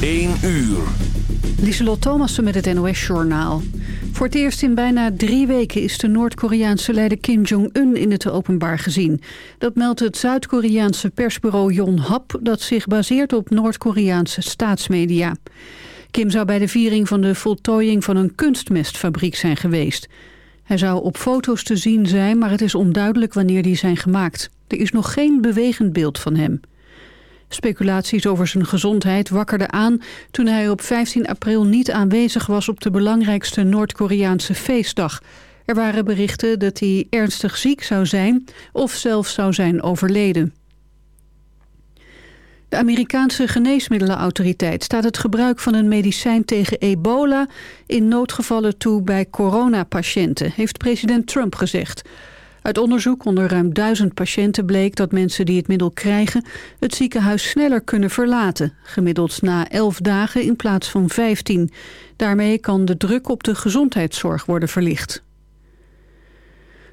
1 uur. Lieselot Thomassen met het NOS-journaal. Voor het eerst in bijna drie weken is de Noord-Koreaanse leider Kim Jong-un in het openbaar gezien. Dat meldt het Zuid-Koreaanse persbureau Yonhap... dat zich baseert op Noord-Koreaanse staatsmedia. Kim zou bij de viering van de voltooiing van een kunstmestfabriek zijn geweest. Hij zou op foto's te zien zijn, maar het is onduidelijk wanneer die zijn gemaakt. Er is nog geen bewegend beeld van hem. Speculaties over zijn gezondheid wakkerden aan toen hij op 15 april niet aanwezig was op de belangrijkste Noord-Koreaanse feestdag. Er waren berichten dat hij ernstig ziek zou zijn of zelfs zou zijn overleden. De Amerikaanse geneesmiddelenautoriteit staat het gebruik van een medicijn tegen ebola in noodgevallen toe bij coronapatiënten, heeft president Trump gezegd. Uit onderzoek onder ruim duizend patiënten bleek dat mensen die het middel krijgen het ziekenhuis sneller kunnen verlaten, gemiddeld na 11 dagen in plaats van 15. Daarmee kan de druk op de gezondheidszorg worden verlicht.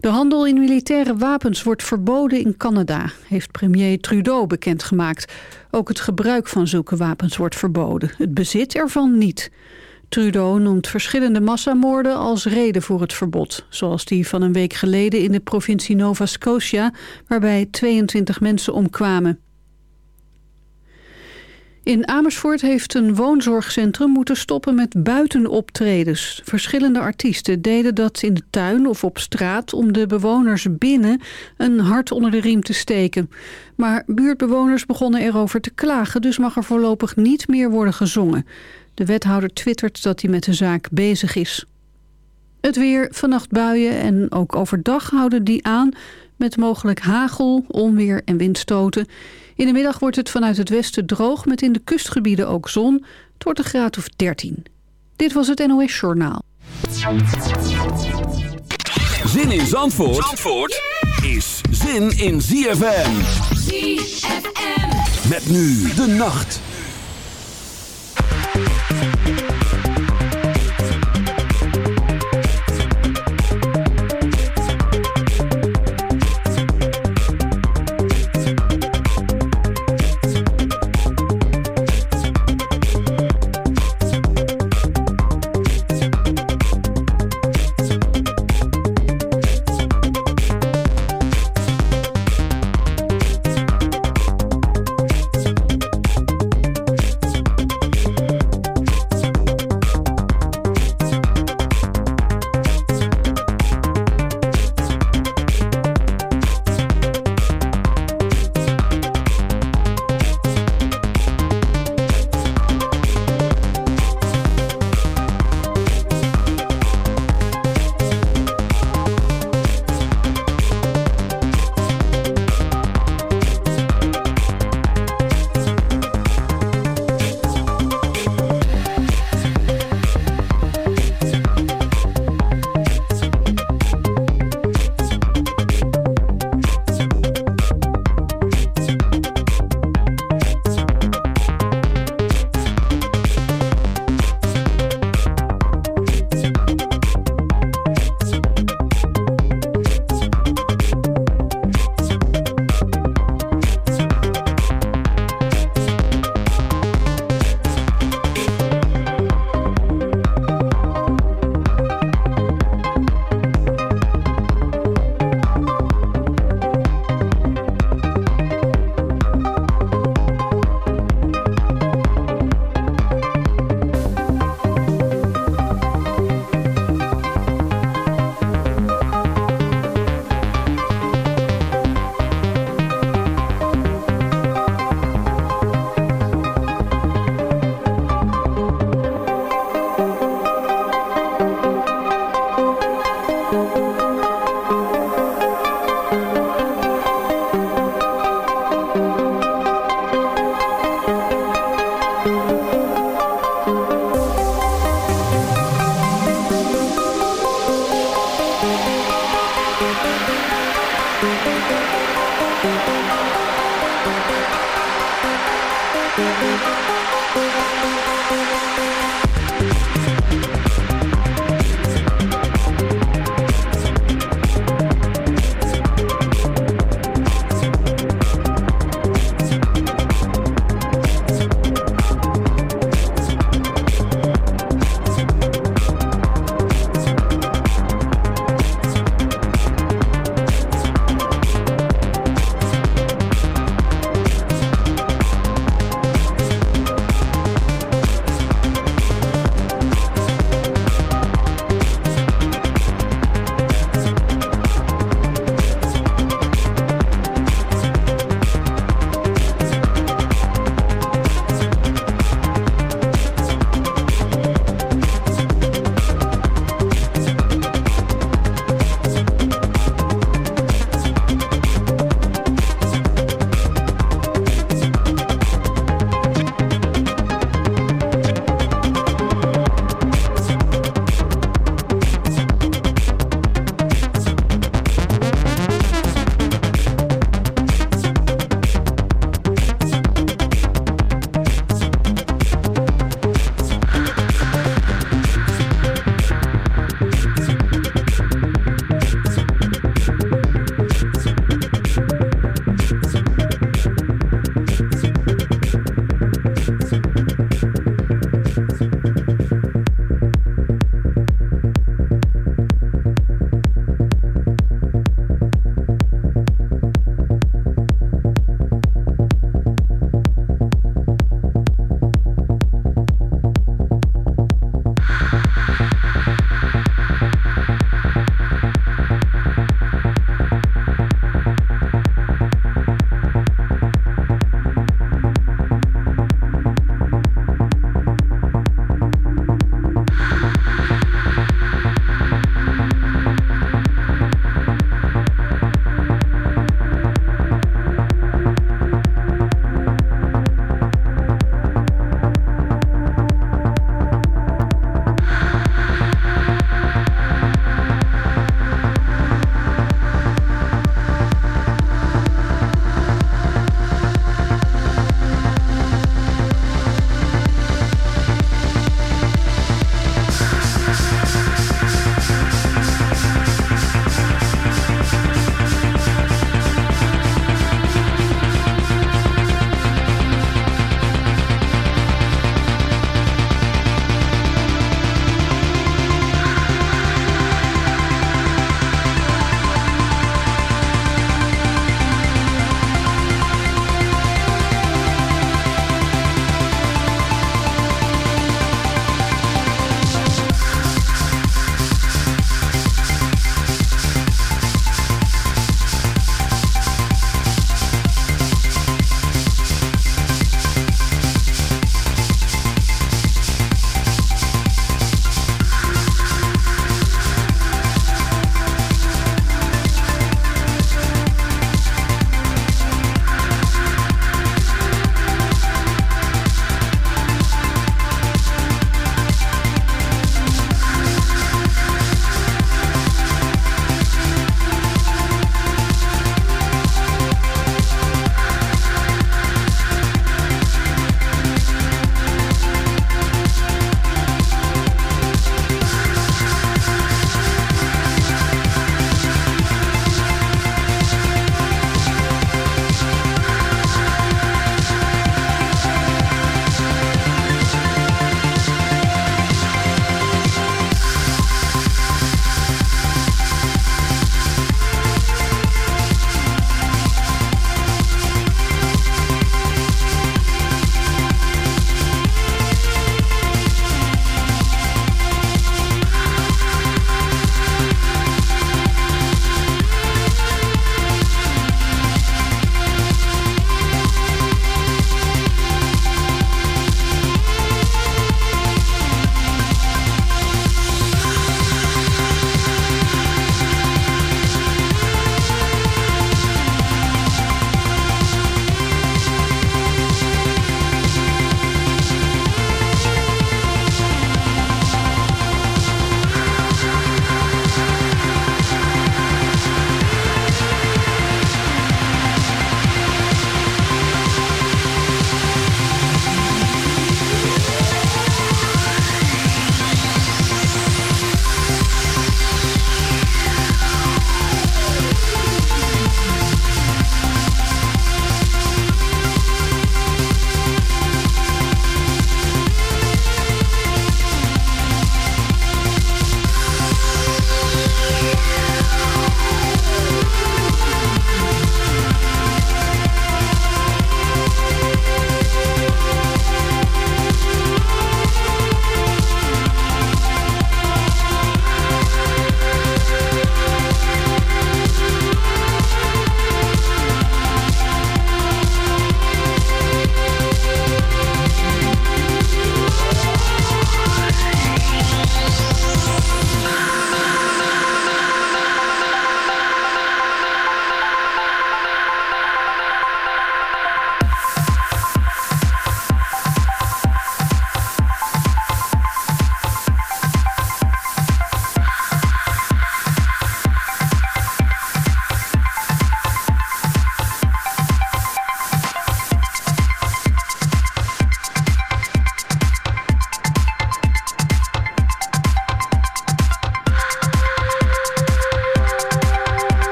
De handel in militaire wapens wordt verboden in Canada, heeft premier Trudeau bekendgemaakt. Ook het gebruik van zulke wapens wordt verboden, het bezit ervan niet. Trudeau noemt verschillende massamoorden als reden voor het verbod. Zoals die van een week geleden in de provincie Nova Scotia... waarbij 22 mensen omkwamen. In Amersfoort heeft een woonzorgcentrum moeten stoppen met buitenoptredens. Verschillende artiesten deden dat in de tuin of op straat... om de bewoners binnen een hart onder de riem te steken. Maar buurtbewoners begonnen erover te klagen... dus mag er voorlopig niet meer worden gezongen. De wethouder twittert dat hij met de zaak bezig is. Het weer, vannacht buien en ook overdag houden die aan... met mogelijk hagel, onweer en windstoten. In de middag wordt het vanuit het westen droog... met in de kustgebieden ook zon. Het wordt een graad of 13. Dit was het NOS Journaal. Zin in Zandvoort, Zandvoort is zin in ZFM. ZFM. Met nu de nacht.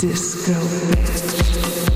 Disco Bitch.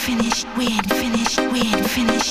finish, win, finish, win, finish.